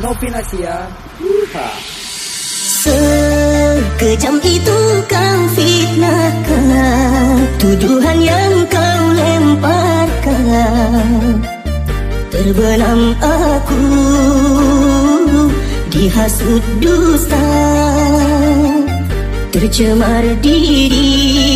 Novinasia. Sekejam itu kau fitnahkan Tuduhan yang kau lemparkan. Terbenam aku Dihasut dusta Tercemar diri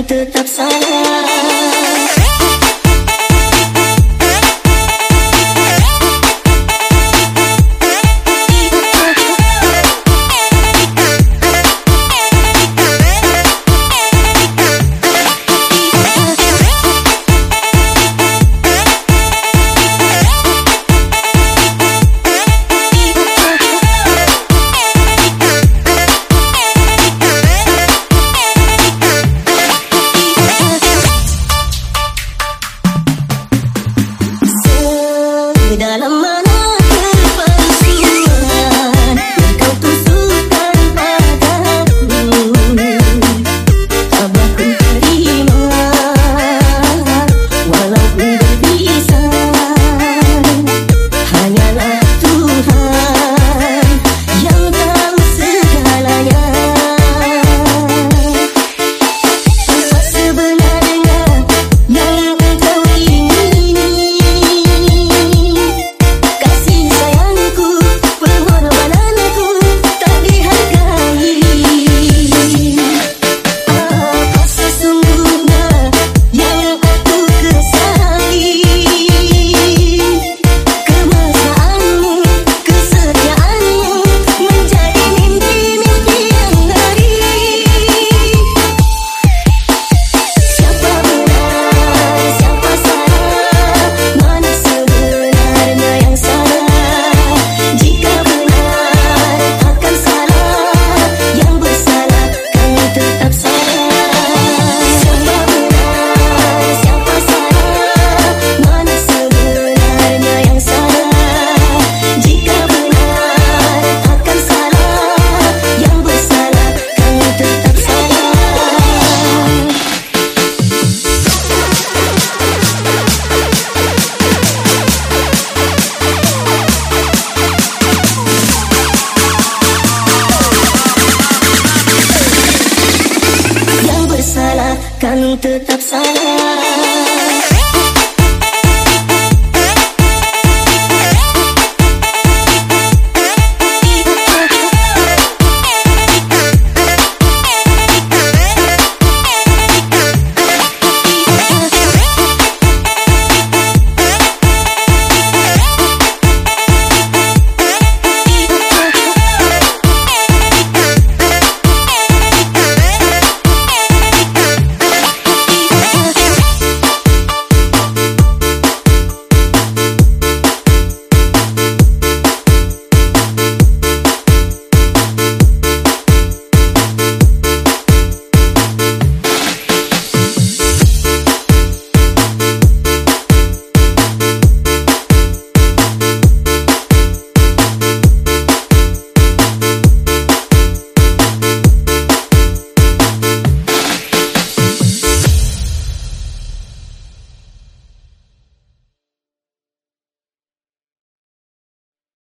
The to upside tetap salah